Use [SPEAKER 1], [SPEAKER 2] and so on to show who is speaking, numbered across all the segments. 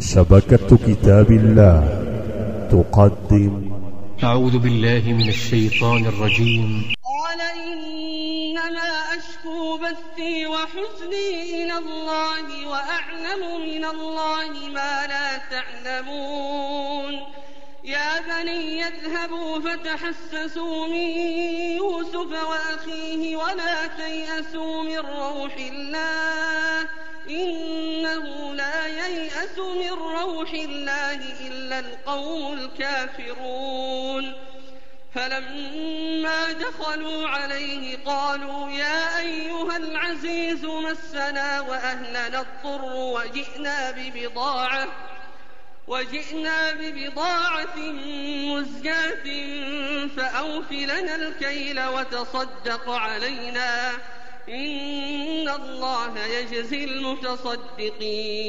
[SPEAKER 1] شبكة كتاب الله تقدم.
[SPEAKER 2] أعوذ بالله من الشيطان الرجيم.
[SPEAKER 3] قال إنما أشكو بثي وحزني إلى الله وأعلم من الله ما لا تعلمون. يا بني اذهبوا فتحسسوا من يوسف وأخيه ولا تيأسوا من روح الله. ييأس من روح الله إلا القوم الكافرون. فلما دخلوا عليه قالوا يا أيها العزيز مسنا وأهلنا الضر وجئنا ببضاعة وجئنا ببضاعة مزجاة فأوف لنا الكيل وتصدق علينا. إن الله يجزي المتصدقين.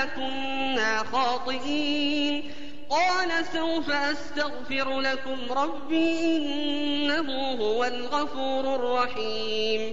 [SPEAKER 3] إنا كنا خاطئين. قال سوف أستغفر لكم ربي إنه هو الغفور الرحيم.